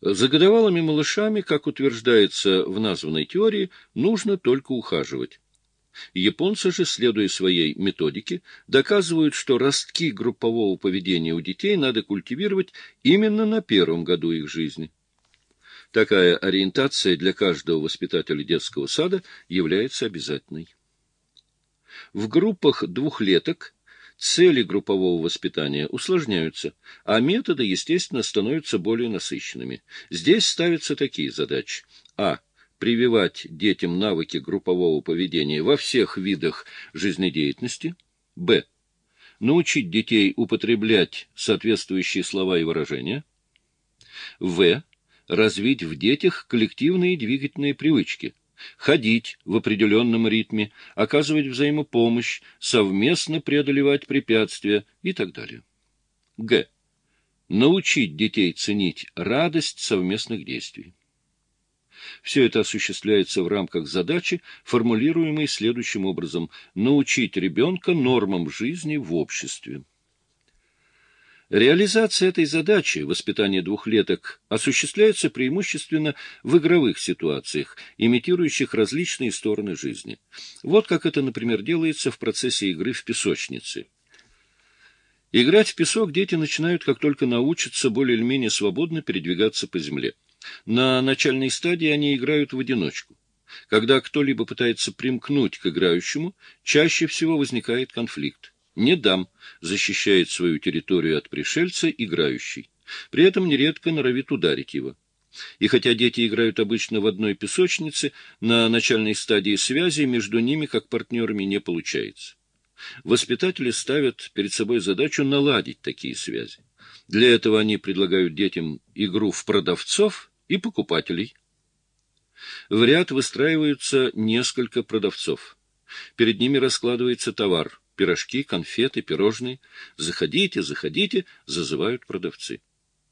За годовалыми малышами, как утверждается в названной теории, нужно только ухаживать. Японцы же, следуя своей методике, доказывают, что ростки группового поведения у детей надо культивировать именно на первом году их жизни. Такая ориентация для каждого воспитателя детского сада является обязательной. В группах двухлеток цели группового воспитания усложняются, а методы, естественно, становятся более насыщенными. Здесь ставятся такие задачи. А. Прививать детям навыки группового поведения во всех видах жизнедеятельности. Б. Научить детей употреблять соответствующие слова и выражения. В. Развить в детях коллективные двигательные привычки – ходить в определенном ритме, оказывать взаимопомощь, совместно преодолевать препятствия и так далее. Г. Научить детей ценить радость совместных действий. Все это осуществляется в рамках задачи, формулируемой следующим образом – научить ребенка нормам жизни в обществе. Реализация этой задачи, воспитание двухлеток, осуществляется преимущественно в игровых ситуациях, имитирующих различные стороны жизни. Вот как это, например, делается в процессе игры в песочнице. Играть в песок дети начинают, как только научатся более или менее свободно передвигаться по земле. На начальной стадии они играют в одиночку. Когда кто-либо пытается примкнуть к играющему, чаще всего возникает конфликт не дам, защищает свою территорию от пришельца играющий. При этом нередко норовит ударить его. И хотя дети играют обычно в одной песочнице, на начальной стадии связи между ними как партнерами не получается. Воспитатели ставят перед собой задачу наладить такие связи. Для этого они предлагают детям игру в продавцов и покупателей. В ряд выстраиваются несколько продавцов. Перед ними раскладывается товар – пирожки, конфеты, пирожные. Заходите, заходите, зазывают продавцы.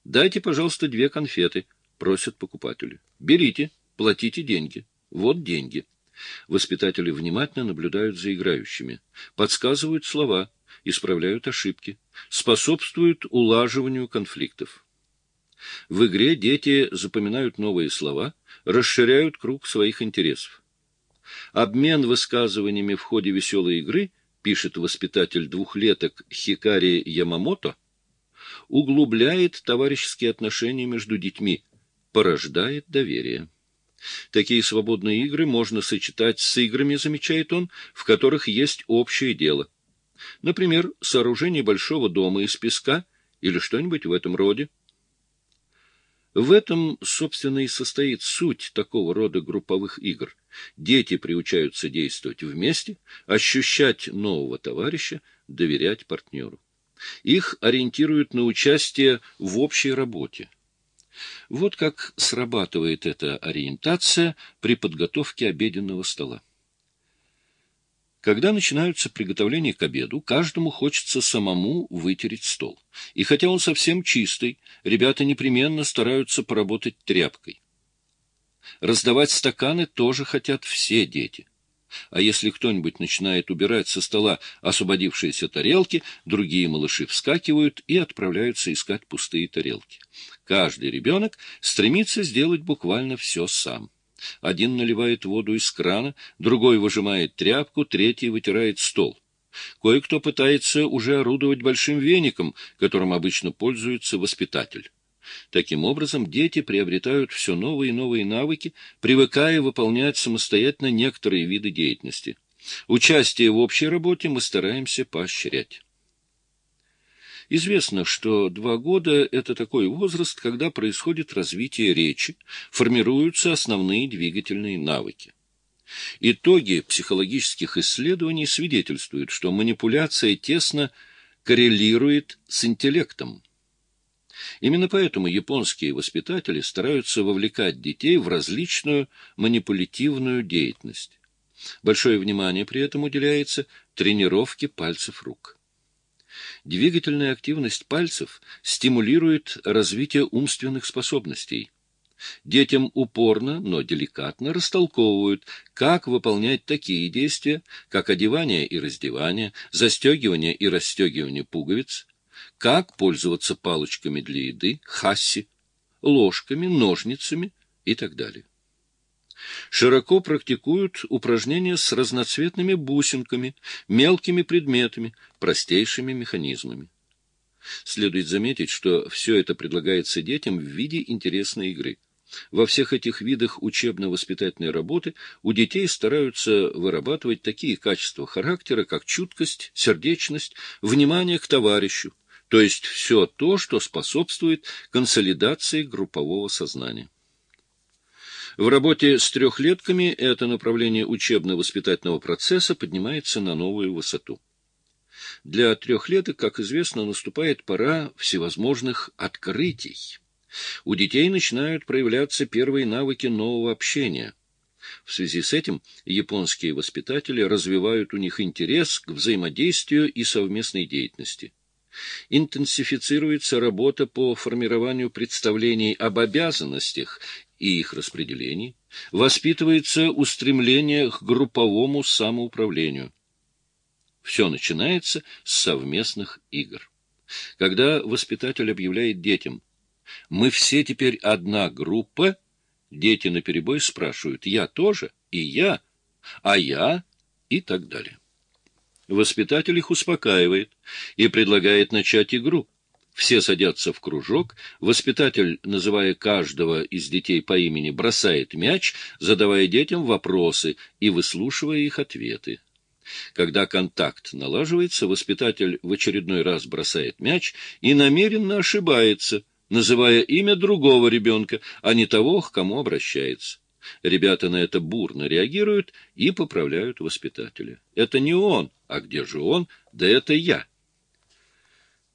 Дайте, пожалуйста, две конфеты, просят покупатели. Берите, платите деньги. Вот деньги. Воспитатели внимательно наблюдают за играющими, подсказывают слова, исправляют ошибки, способствуют улаживанию конфликтов. В игре дети запоминают новые слова, расширяют круг своих интересов. Обмен высказываниями в ходе веселой игры пишет воспитатель двухлеток Хикари Ямамото, углубляет товарищеские отношения между детьми, порождает доверие. Такие свободные игры можно сочетать с играми, замечает он, в которых есть общее дело. Например, сооружение большого дома из песка или что-нибудь в этом роде. В этом, собственно, и состоит суть такого рода групповых игр. Дети приучаются действовать вместе, ощущать нового товарища, доверять партнеру. Их ориентируют на участие в общей работе. Вот как срабатывает эта ориентация при подготовке обеденного стола. Когда начинаются приготовления к обеду, каждому хочется самому вытереть стол. И хотя он совсем чистый, ребята непременно стараются поработать тряпкой. Раздавать стаканы тоже хотят все дети. А если кто-нибудь начинает убирать со стола освободившиеся тарелки, другие малыши вскакивают и отправляются искать пустые тарелки. Каждый ребенок стремится сделать буквально все сам. Один наливает воду из крана, другой выжимает тряпку, третий вытирает стол. Кое-кто пытается уже орудовать большим веником, которым обычно пользуется воспитатель. Таким образом, дети приобретают все новые и новые навыки, привыкая выполнять самостоятельно некоторые виды деятельности. Участие в общей работе мы стараемся поощрять. Известно, что два года – это такой возраст, когда происходит развитие речи, формируются основные двигательные навыки. Итоги психологических исследований свидетельствуют, что манипуляция тесно коррелирует с интеллектом. Именно поэтому японские воспитатели стараются вовлекать детей в различную манипулятивную деятельность. Большое внимание при этом уделяется тренировке пальцев рук. Двигательная активность пальцев стимулирует развитие умственных способностей. Детям упорно, но деликатно растолковывают, как выполнять такие действия, как одевание и раздевание, застегивание и расстегивание пуговиц, как пользоваться палочками для еды, хасси, ложками, ножницами и так далее. Широко практикуют упражнения с разноцветными бусинками, мелкими предметами, простейшими механизмами. Следует заметить, что все это предлагается детям в виде интересной игры. Во всех этих видах учебно-воспитательной работы у детей стараются вырабатывать такие качества характера, как чуткость, сердечность, внимание к товарищу, то есть все то, что способствует консолидации группового сознания. В работе с трехлетками это направление учебно-воспитательного процесса поднимается на новую высоту. Для трехлеток, как известно, наступает пора всевозможных открытий. У детей начинают проявляться первые навыки нового общения. В связи с этим японские воспитатели развивают у них интерес к взаимодействию и совместной деятельности. Интенсифицируется работа по формированию представлений об обязанностях и их распределении, воспитывается устремление к групповому самоуправлению. Все начинается с совместных игр. Когда воспитатель объявляет детям «Мы все теперь одна группа», дети наперебой спрашивают «Я тоже?» и «Я?» «А я?» и так далее. Воспитатель их успокаивает и предлагает начать игру. Все садятся в кружок, воспитатель, называя каждого из детей по имени, бросает мяч, задавая детям вопросы и выслушивая их ответы. Когда контакт налаживается, воспитатель в очередной раз бросает мяч и намеренно ошибается, называя имя другого ребенка, а не того, к кому обращается. Ребята на это бурно реагируют и поправляют воспитателя. Это не он, а где же он? Да это я.